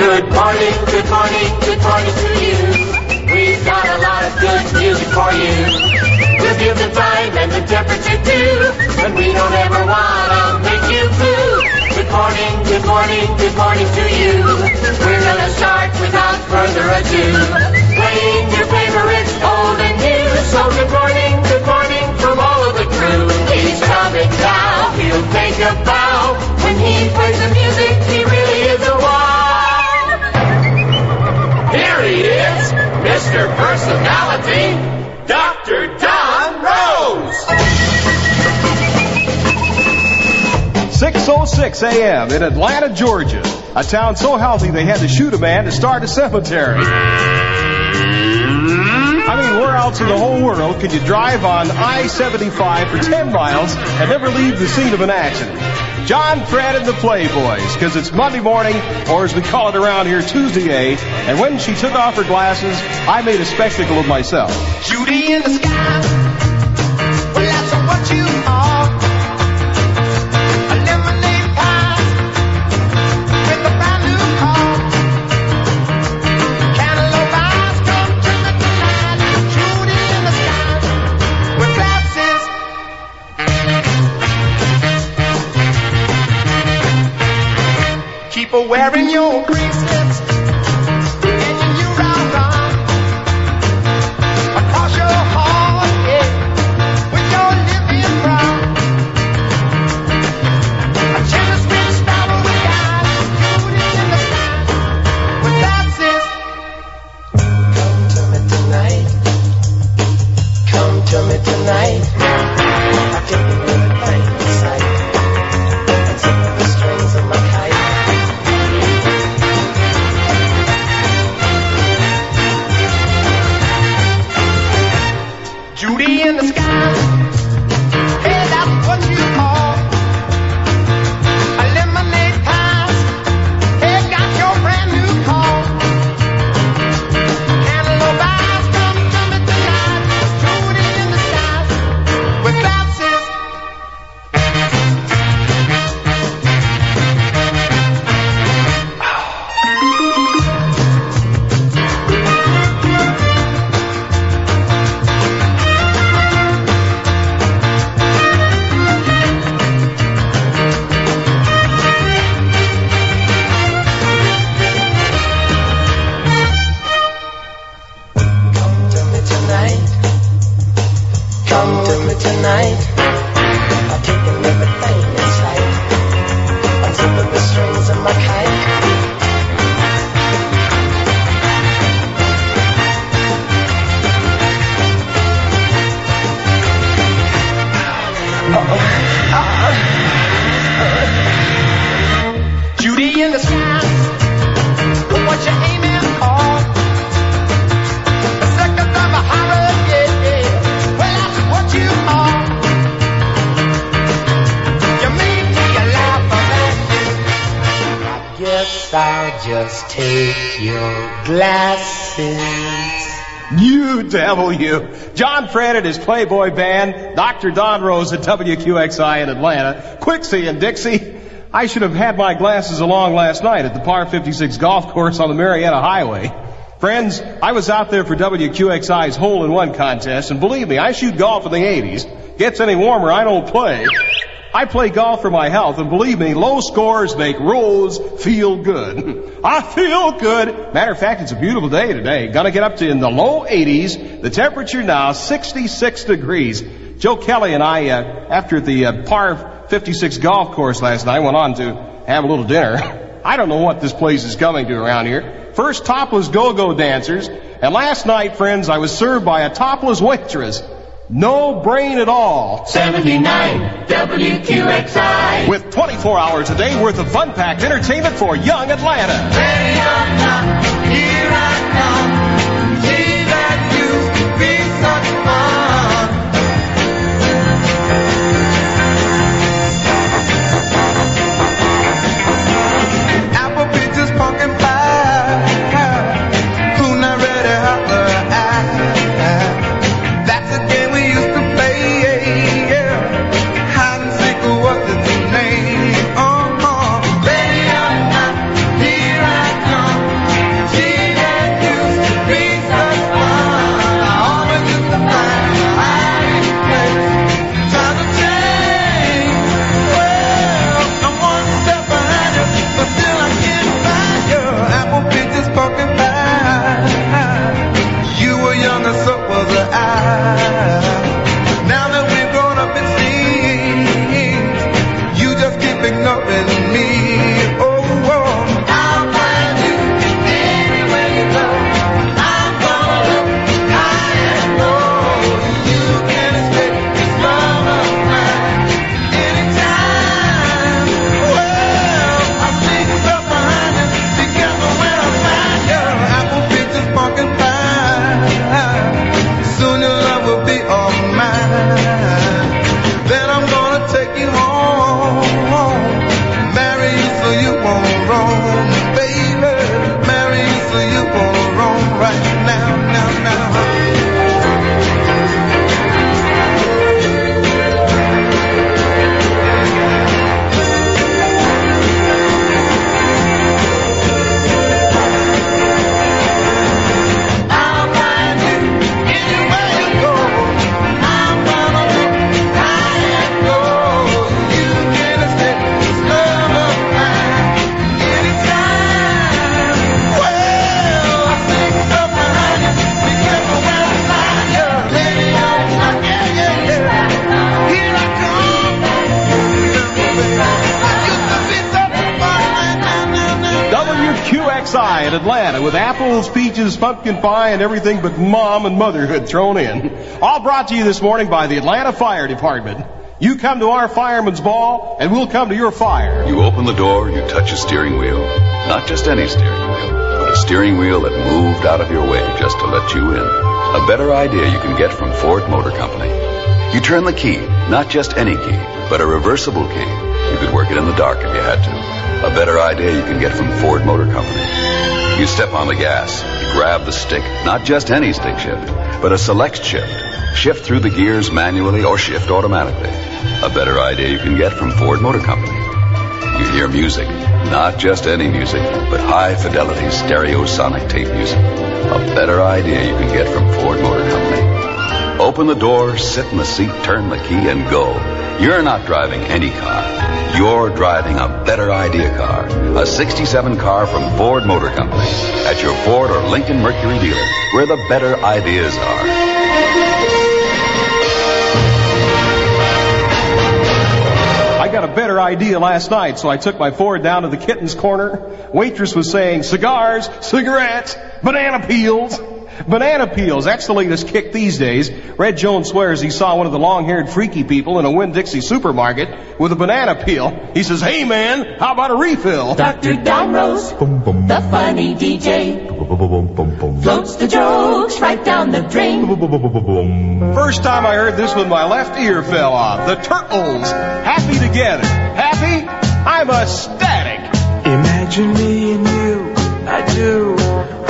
Good morning, good morning, good morning to you. We've got a lot of good music for you. We'll give the time and the temperature too, and we don't ever wanna make you blue. Good morning, good morning, good morning to you. We're gonna start without further ado. Playing your favorites, old and new. So good morning, good morning from all of the crew. He's coming now, he'll take a bow. When he plays the music, he really is a wow. Here he is, Mr. Personality, Dr. Don Rose. 6.06 a.m. in Atlanta, Georgia. A town so healthy they had to shoot a man to start a cemetery. I mean, where else in the whole world could you drive on I-75 for 10 miles and never leave the scene of an accident? John Fred and the Playboys, because it's Monday morning, or as we call it around here, Tuesday, and when she took off her glasses, I made a spectacle of myself. Judy in Disguise. Wearing your bracelets. Fred and his Playboy band, Dr. Don Rose at WQXI in Atlanta, Quixie and Dixie. I should have had my glasses along last night at the Par 56 golf course on the Marietta Highway. Friends, I was out there for WQXI's hole in one contest, and believe me, I shoot golf in the 80s. Gets any warmer, I don't play. I play golf for my health, and believe me, low scores make Rose feel good. I feel good. Matter of fact, it's a beautiful day today. Gonna get up to in the low 80s. The temperature now 66 degrees. Joe Kelly and I, uh, after the uh, par 56 golf course last night, went on to have a little dinner. I don't know what this place is coming to around here. First topless go-go dancers, and last night, friends, I was served by a topless waitress. No brain at all. 79 WQXI. With 24 hours a day worth of fun-packed entertainment for young Atlanta. Ready or not, here I come. WQXI in Atlanta with apples, peaches, pumpkin pie, and everything but mom and motherhood thrown in. All brought to you this morning by the Atlanta Fire Department. You come to our fireman's ball, and we'll come to your fire. You open the door, you touch a steering wheel. Not just any steering wheel, but a steering wheel that moved out of your way just to let you in. A better idea you can get from Ford Motor Company. You turn the key, not just any key, but a reversible key. You could work it in the dark if you had to. A better idea you can get from Ford Motor Company. You step on the gas, you grab the stick, not just any stick shift, but a select shift. Shift through the gears manually or shift automatically. A better idea you can get from Ford Motor Company. You hear music, not just any music, but high fidelity stereo sonic tape music. A better idea you can get from Ford Motor Company. Open the door, sit in the seat, turn the key, and go. You're not driving any car. You're driving a better idea car. A 67 car from Ford Motor Company. At your Ford or Lincoln Mercury dealer, where the better ideas are. I got a better idea last night, so I took my Ford down to the kitten's corner. Waitress was saying cigars, cigarettes, banana peels. Banana peels, that's the latest kick these days. Red Jones swears he saw one of the long-haired freaky people in a Winn-Dixie supermarket with a banana peel. He says, hey man, how about a refill? Dr. Don Rose, the funny DJ, floats the jokes right down the drain. First time I heard this one, my left ear fell off. The Turtles, happy together. Happy? I'm ecstatic. Imagine me and you, I do.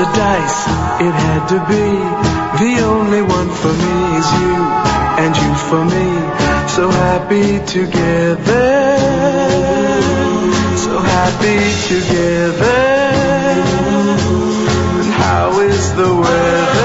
The dice, it had to be. The only one for me is you, and you for me. So happy together. So happy together. And how is the weather?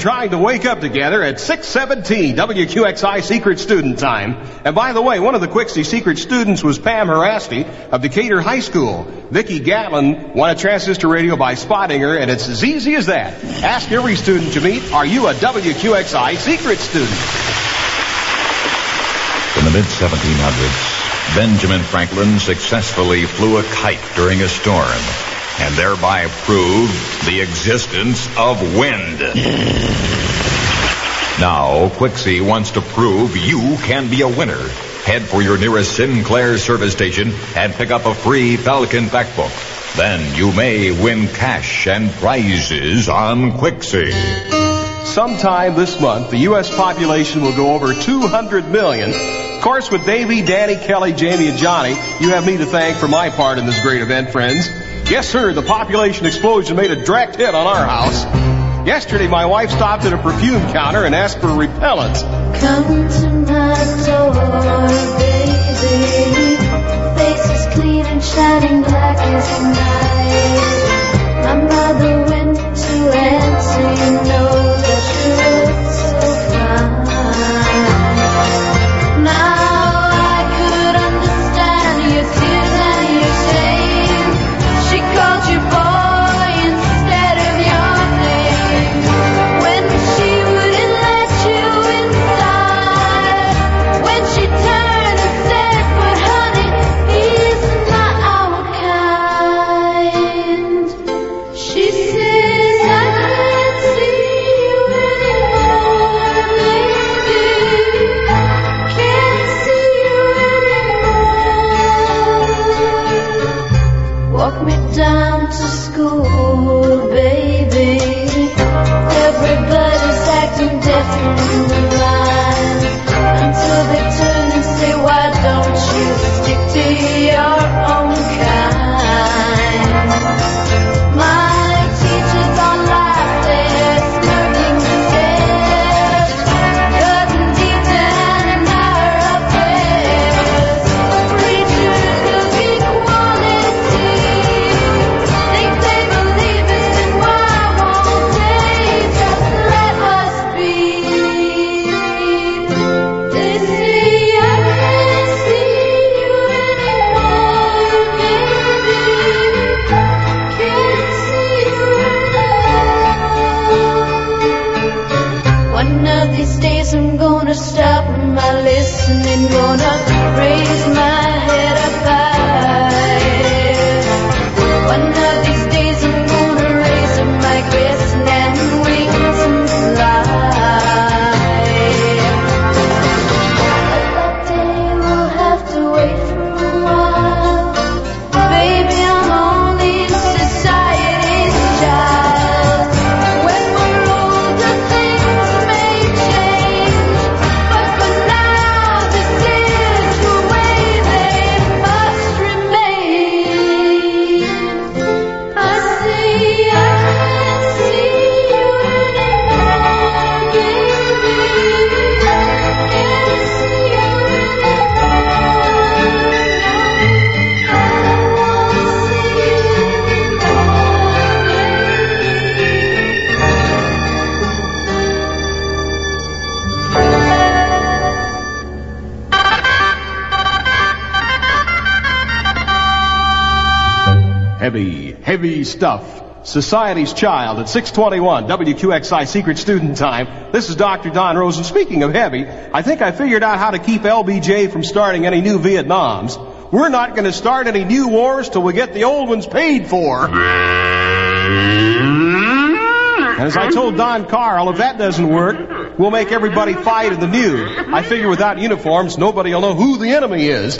Trying to wake up together at 617 WQXI Secret Student Time. And by the way, one of the Quixie Secret students was Pam Harasti of Decatur High School. Vicki Gatlin won a transistor radio by spotting her, and it's as easy as that. Ask every student you meet, are you a WQXI Secret student? In the mid 1700s, Benjamin Franklin successfully flew a kite during a storm. And thereby proved the existence of wind. Now, Quixie wants to prove you can be a winner. Head for your nearest Sinclair service station and pick up a free Falcon Factbook. Then you may win cash and prizes on Quixie. Sometime this month, the U.S. population will go over 200 million. Of course, with Davy, Danny, Kelly, Jamie, and Johnny, you have me to thank for my part in this great event, friends. Yes, sir, the population explosion made a direct hit on our house. Yesterday, my wife stopped at a perfume counter and asked for repellent. Come to my baby. Face is clean and shining black as night. Heavy, heavy stuff. Society's Child at 621 WQXI Secret Student Time. This is Dr. Don Rose, and speaking of heavy, I think I figured out how to keep LBJ from starting any new Vietnams. We're not going to start any new wars till we get the old ones paid for. And as I told Don Carl, if that doesn't work, we'll make everybody fight in the nude. I figure without uniforms, nobody will know who the enemy is.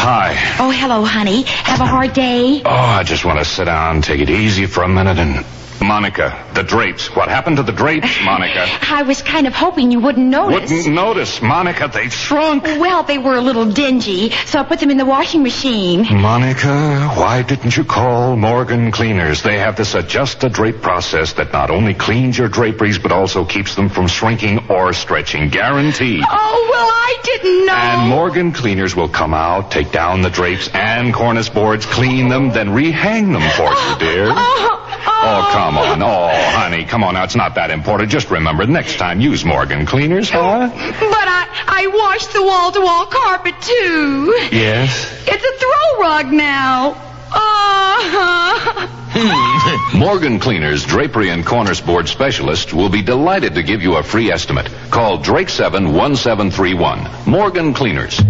Hi. Oh, hello, honey. Have a hard day? Oh, I just want to sit down, take it easy for a minute, and. Monica, the drapes. What happened to the drapes, Monica? I was kind of hoping you wouldn't notice. Wouldn't notice, Monica. They shrunk. Well, they were a little dingy, so I put them in the washing machine. Monica, why didn't you call Morgan Cleaners? They have this adjust a drape process that not only cleans your draperies, but also keeps them from shrinking or stretching. Guaranteed. Oh, well, I didn't know. And Morgan Cleaners will come out, take down the drapes and cornice boards, clean them, then rehang them for you, dear. Oh, Oh, come on. Oh, honey, come on now. It's not that important. Just remember, next time, use Morgan Cleaners, huh? But I, I washed the wall-to-wall carpet, too. Yes. It's a throw rug now. Oh. Morgan Cleaners Drapery and Cornice Board Specialist will be delighted to give you a free estimate. Call Drake 71731. Morgan Cleaners.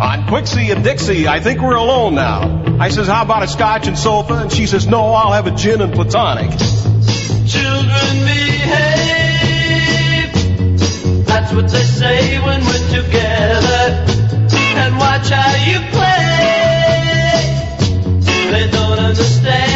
On Quixie and Dixie, I think we're alone now. I says, how about a scotch and sofa? And she says, no, I'll have a gin and platonic. Children behave. That's what they say when we're together. And watch how you play. They don't understand,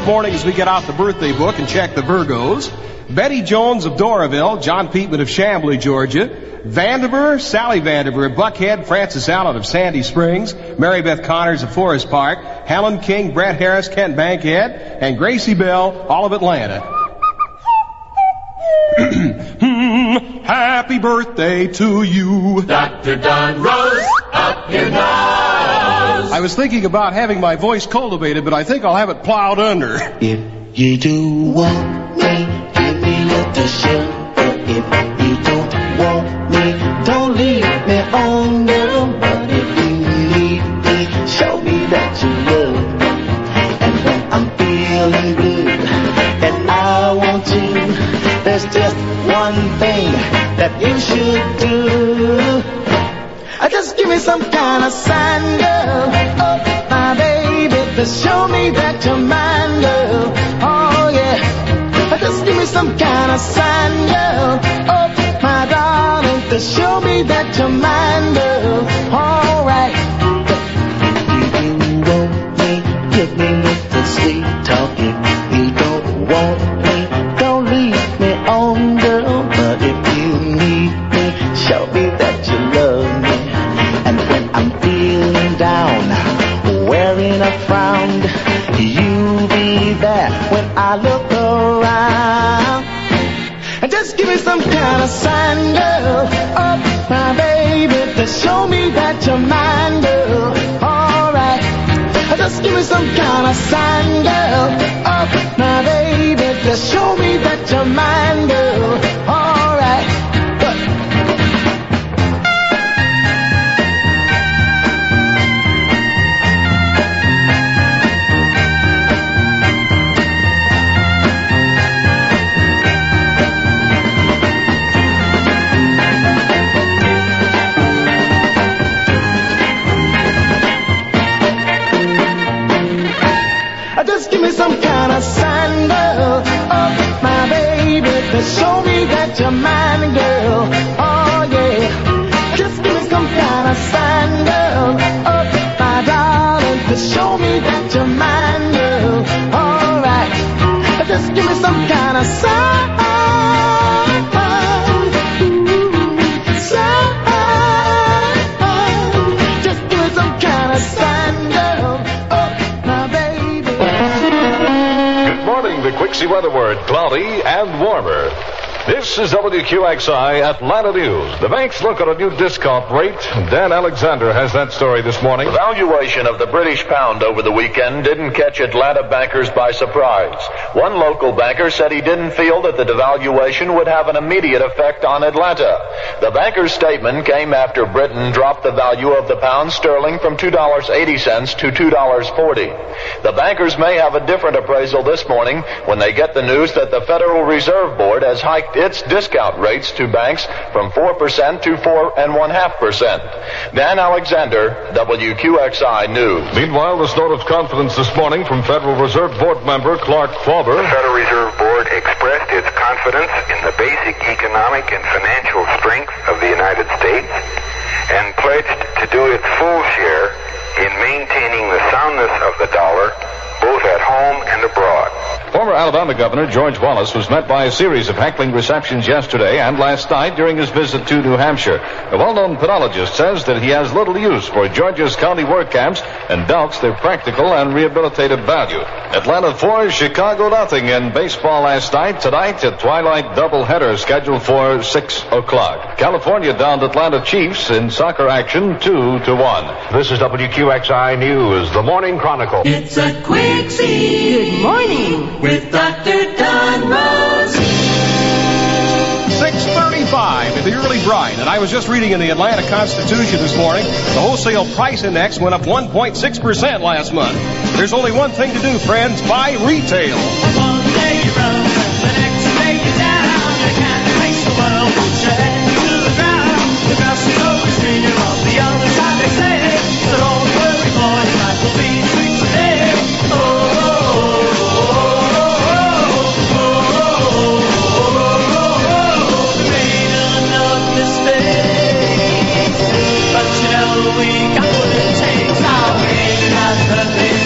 good morning as we get out the birthday book and check the Virgos. Betty Jones of Doraville, John Peetman of Chamblee, Georgia. Vandiver, Sally Vandiver of Buckhead, Francis Allen of Sandy Springs, Mary Beth Connors of Forest Park, Helen King, Brett Harris, Kent Bankhead, and Gracie Bell, all of Atlanta. Happy birthday to you. Dr. Don Rose, up your nose. I was thinking about having my voice cultivated, but I think I'll have it plowed under. If you do want me, give me a little sugar. If you don't want me, don't leave me on the But if you need me, show me that you love me. And when I'm feeling good and I want you, there's just one thing that you should do. Just me some kind of sign, girl. Oh, my baby, to show me that you're mine, girl. Oh, yeah. Just give me some kind of sign, girl. Oh, my darling, to show me that you're mine, girl. All right. If you want me, give me little sweet talk. There when I look around. And just give me some kind of sign, girl. Oh, my baby, to show me that you're mine, girl. Alright. Just give me some kind of sign, girl. Oh, my baby, to show me that you're mine, girl. The weather word cloudy and warmer. This is WQXI Atlanta News. The banks look at a new discount rate. Dan Alexander has that story this morning. The valuation of the British pound over the weekend didn't catch Atlanta bankers by surprise. One local banker said he didn't feel that the devaluation would have an immediate effect on Atlanta. The banker's statement came after Britain dropped the value of the pound sterling from $2.80 to $2.40. The bankers may have a different appraisal this morning when they get the news that the Federal Reserve Board has hiked its discount rates to banks from 4% to 4.5%. Dan Alexander, WQXI News. Meanwhile, this note of confidence this morning from Federal Reserve Board member Clark Faber. The Federal Reserve Board expressed its confidence in the basic economic and financial strength of the United States and pledged to do its full share in maintaining the soundness of the dollar both at home and abroad. Former Alabama Governor George Wallace was met by a series of heckling receptions yesterday and last night during his visit to New Hampshire. A well-known penologist says that he has little use for Georgia's county work camps and doubts their practical and rehabilitative value. Atlanta 4, Chicago nothing in baseball last night. Tonight, a twilight doubleheader scheduled for 6 o'clock. California downed Atlanta Chiefs in soccer action 2 to 1. This is WQXI News, the Morning Chronicle. It's a Quixie. Good morning. With Dr. Don Rose. 635 at the early bride. And I was just reading in the Atlanta Constitution this morning, the wholesale price index went up 1.6% last month. There's only one thing to do, friends. Buy retail. Ain't got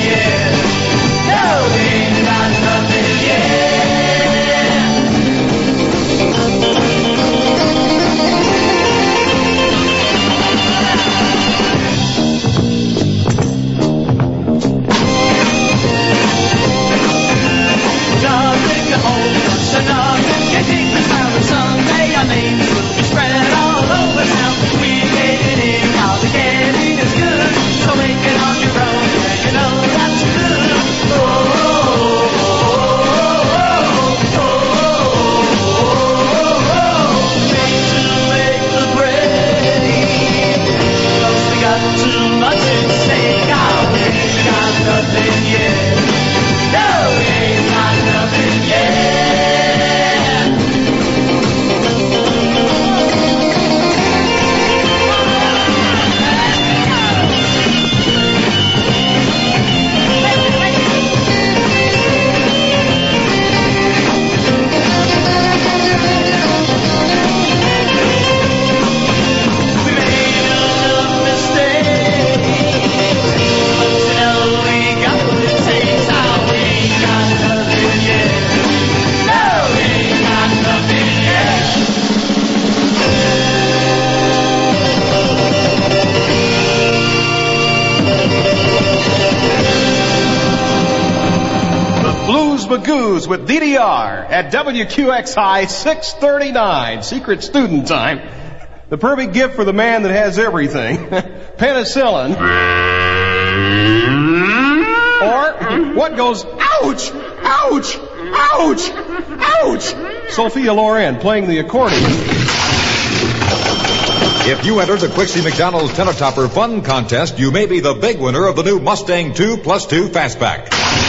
WQXI 639. Secret student time. The perfect gift for the man that has everything. Penicillin. Or what goes ouch, ouch, ouch, ouch. Sophia Loren playing the accordion. If you enter the Quixie McDonald's Tenor Topper Fun Contest, you may be the big winner of the new Mustang 2 Plus 2 Fastback.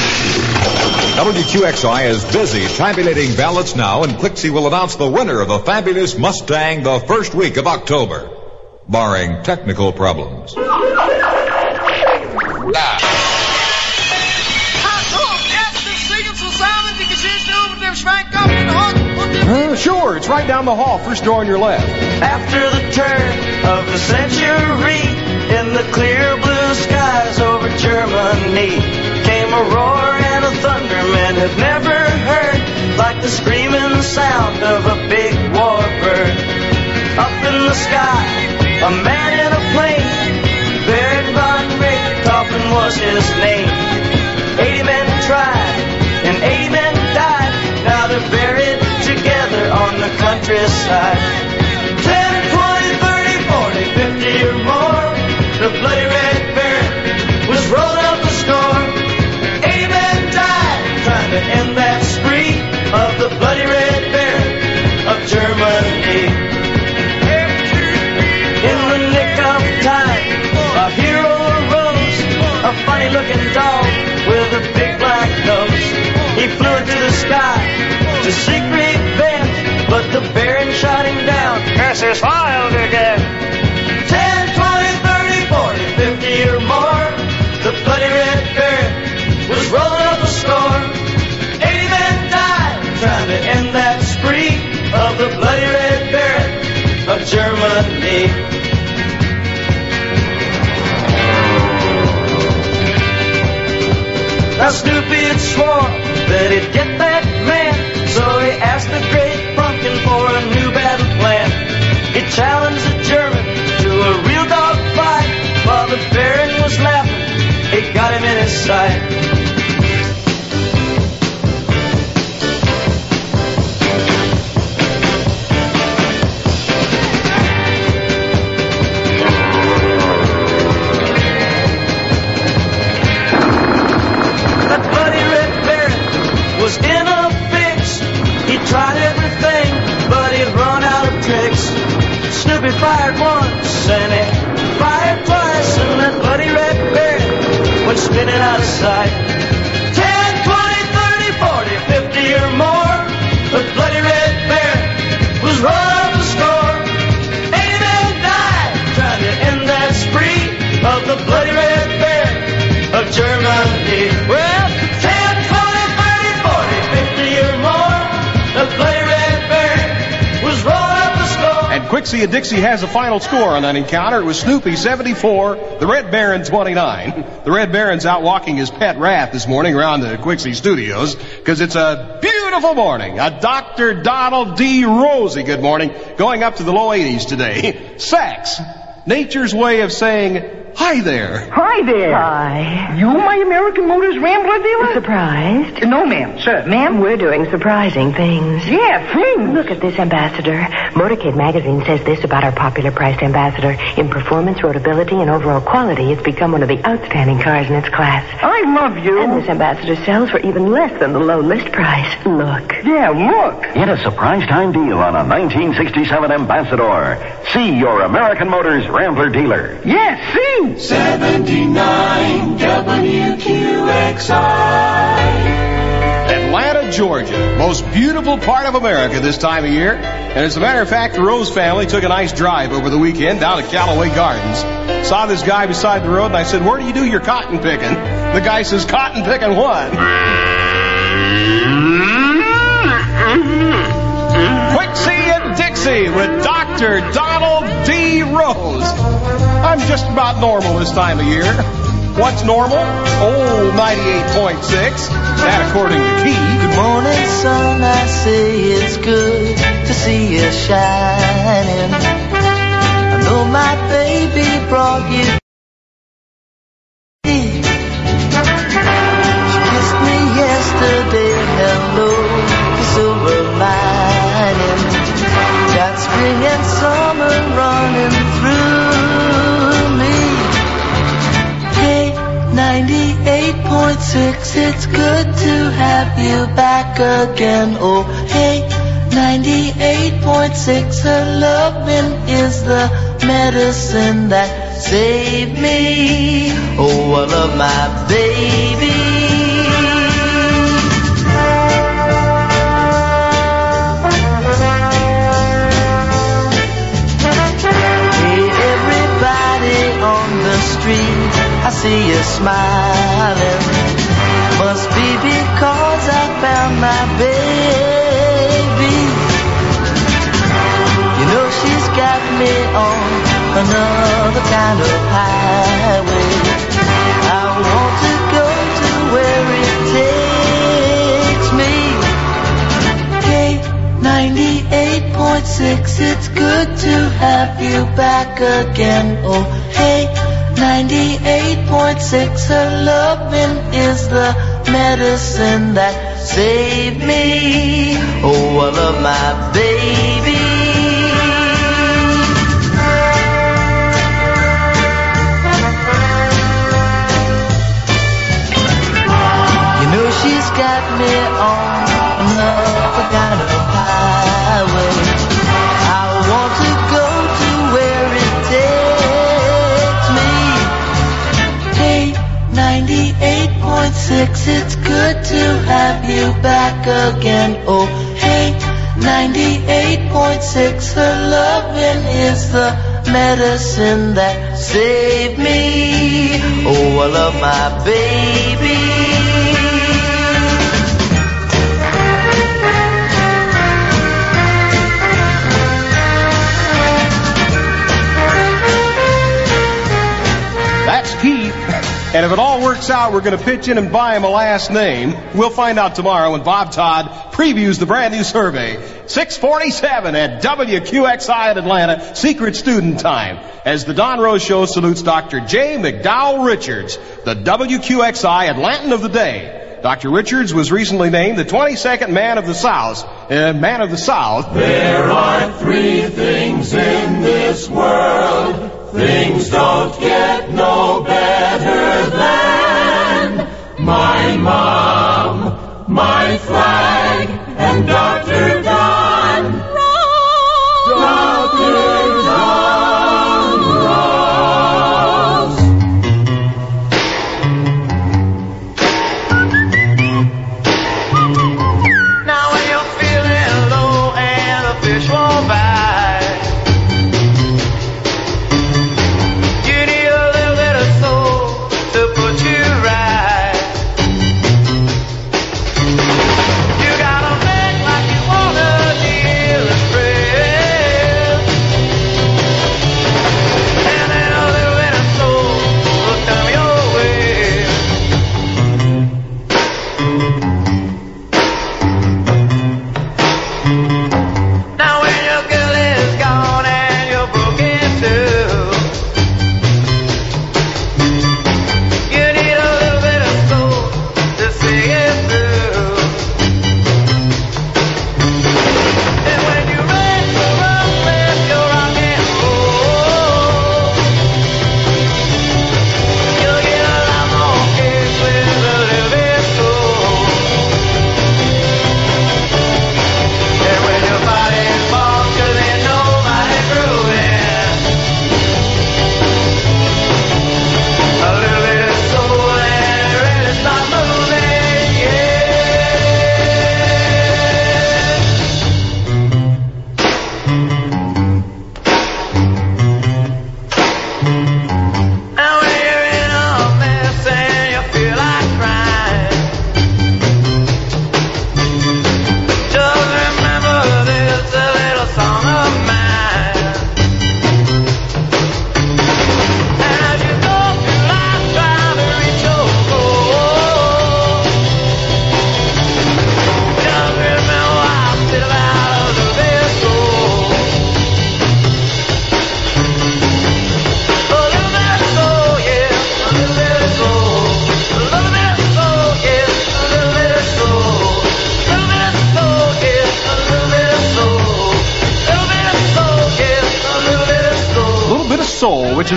WQXI is busy tabulating ballots now, and Quixie will announce the winner of the fabulous Mustang the first week of October, barring technical problems. Uh, sure, it's right down the hall, first door on your left. After the turn of the century, in the clear blue skies over Germany, came a roar and a thunder men had never heard, like the screaming sound of a big warbird. Up in the sky, a man in a plane, by Rick Coffin was his name. Eighty men tried, and eighty men died. Now they're buried together on the side. To end that spree of the bloody red baron of Germany. In the nick of time, a hero arose, a funny looking dog with a big black nose. He flew into the sky to seek revenge, but the baron shot him down. Is filed again. Snoopy had swore that he'd get that man, so he asked the great pumpkin for a new battle plan. He challenged the German to a real dog fight, while the Baron was laughing. He got him in his sight. Fired once and he fired twice, and that bloody red baron went spinning out of sight. Score. And Dixie has a final score on that encounter. It was Snoopy 74, the Red Baron 29. The Red Baron's out walking his pet rat this morning around the Quixie studios because it's a beautiful morning. A Dr. Donald D. Rosie, good morning, going up to the low 80s today. Sex, nature's way of saying hi there. Hi there. Hi. You my American Motors Rambler dealer? Surprised? No, ma'am. Sir, ma'am? We're doing surprising things. Yeah, things. Look at this, Ambassador. Motorcade magazine says this about our popular priced Ambassador. In performance, roadability, and overall quality, it's become one of the outstanding cars in its class. I love you. And this Ambassador sells for even less than the low list price. Look. Yeah, look. Get a surprise time deal on a 1967 Ambassador. See your American Motors Rambler dealer. Yeah, see. 79 WQXI. Atlanta, Georgia. Most beautiful part of America this time of year. And as a matter of fact, the Rose family took a nice drive over the weekend down to Callaway Gardens. Saw this guy beside the road and I said, Where do you do your cotton picking? The guy says, Cotton picking what? Quixie and Dixie with Dr. Donald D. Rose. I'm just about normal this time of year. What's normal? Oh, 98.6. That according to Key. Good morning, sun. I say it's good to see you shining. I know my baby brought you. She kissed me yesterday. And summer running through me. Hey, 98.6, it's good to have you back again. Oh, hey, 98.6, her loving is the medicine that saved me. Oh, I love my baby. See you smiling. Must be because I found my baby. You know she's got me on another kind of highway. I want to go to where it takes me. Hey, 98.6, it's good to have you back again. Oh, 98.6 Her loving is the medicine that saved me. Oh, I love my baby. You know she's got me on the kind of highway. Six, it's good to have you back again. Oh, hey, 98.6, her loving is the medicine that saved me. Oh, I love my baby. And if it all works out, we're going to pitch in and buy him a last name. We'll find out tomorrow when Bob Todd previews the brand new survey. 647 at WQXI in Atlanta, Secret Student Time. As the Don Rose Show salutes Dr. J. McDowell Richards, the WQXI Atlantan of the Day. Dr. Richards was recently named the 22nd Man of the South. Uh, man of the South. There are three things in this world. Things don't get no better than my mom, my flag, and Dr. Don.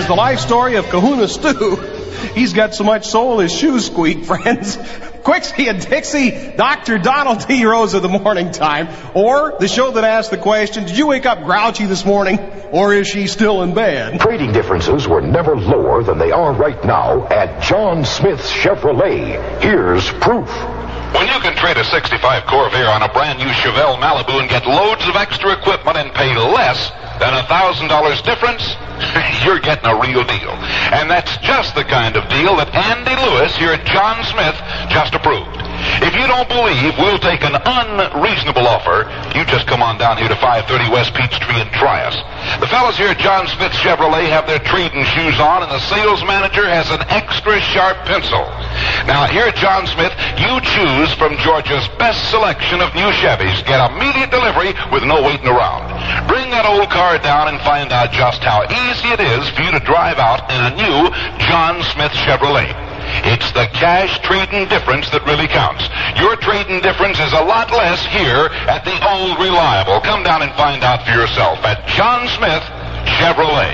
The life story of Kahuna Stew. He's got so much soul his shoes squeak, friends. Quixie and Dixie, Dr. Donald T. Rose of the morning time, or the show that asks the question, did you wake up grouchy this morning, or is she still in bed? Trading differences were never lower than they are right now at John Smith's Chevrolet. Here's proof. When you can trade a 65 Corvair on a brand new Chevelle Malibu and get loads of extra equipment and pay less than a $1,000 difference, you're getting a real deal. And that's just the kind of deal that Andy Lewis here at John Smith just approved. If you don't believe we'll take an unreasonable offer, you just come on down here to 530 West Peachtree and try us. The fellas here at John Smith Chevrolet have their trading shoes on, and the sales manager has an extra sharp pencil. Now, here at John Smith, you choose from Georgia's best selection of new Chevys. Get immediate delivery with no waiting around. Bring that old car down and find out just how easy it is for you to drive out in a new John Smith Chevrolet. It's the cash trading difference that really counts. Your trading difference is a lot less here at the old reliable. Come down and find out for yourself at John Smith Chevrolet.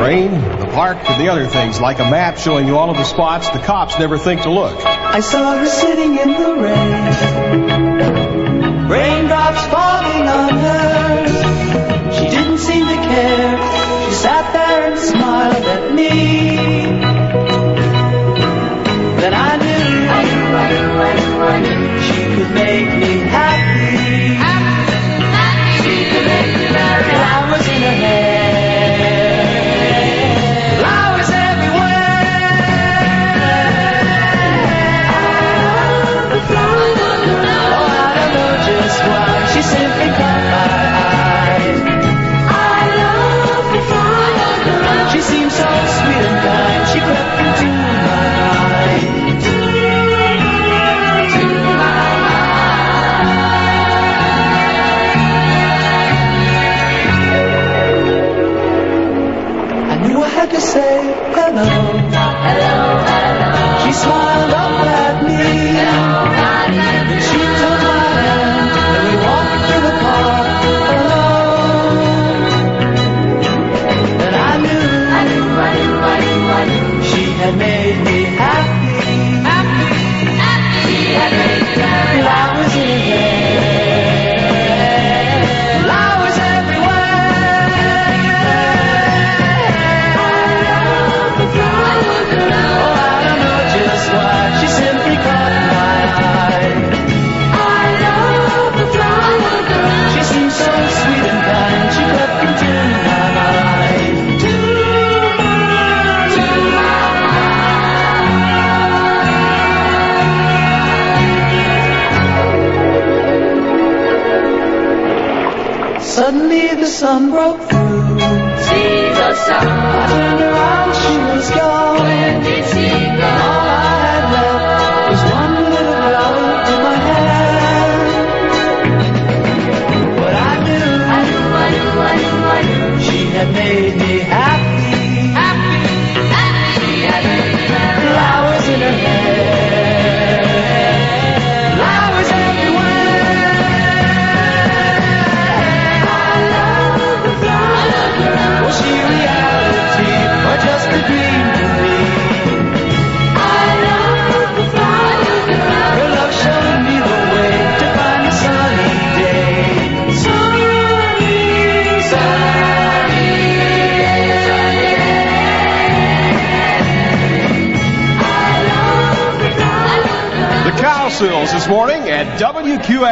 Rain, the park, and the other things, like a map showing you all of the spots the cops never think to look. I saw her sitting in the rain, raindrops falling on her. She didn't seem to care. She sat there and smiled at me that I knew, I knew, I knew, I knew, I knew she could make me.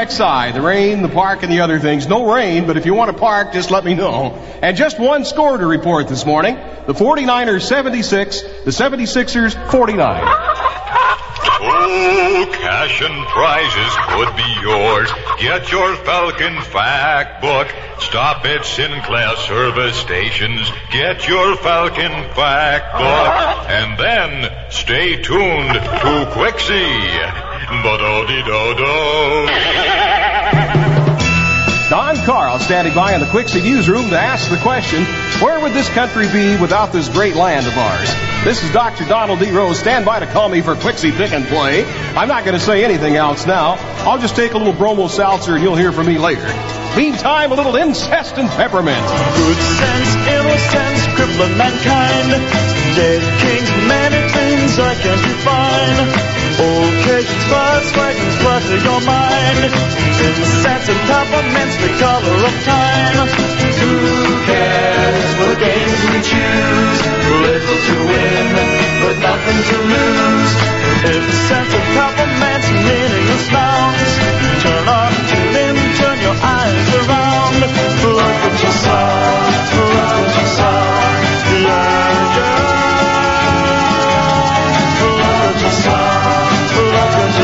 WQXI. The rain, the park, and the other things. No rain, but if you want to park, just let me know. And just one score to report this morning. The 49ers 76, the 76ers 49. Oh, cash and prizes could be yours. Get your Falcon Fact Book. Stop at Sinclair service stations. Get your Falcon Fact Book. And then stay tuned to Quixie. Don Carl standing by in the Quixie newsroom to ask the question, where would this country be without this great land of ours? This is Dr. Donald D. Rose. Stand by to call me for Quixie Pick and Play. I'm not going to say anything else now. I'll just take a little bromo seltzer and you'll hear from me later. Meantime, a little incense and peppermint. Good sense, innocence, crippling mankind. Dead can't define. Occasions, buzz, frightens, flutter your mind. Incense and peppermints, the color of time. Who cares what games we choose? Little to win, but nothing to lose. Incense and peppermints, meaningless nouns. Turn on, tune in, turn your eyes around. Look what you saw, look what you saw.